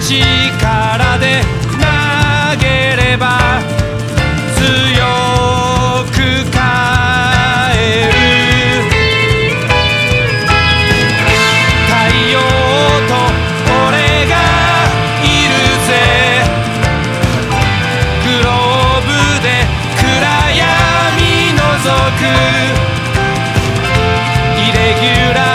力で投げれば強く帰る。太陽と俺がいるぜ。グローブで暗闇覗く。イレギュラー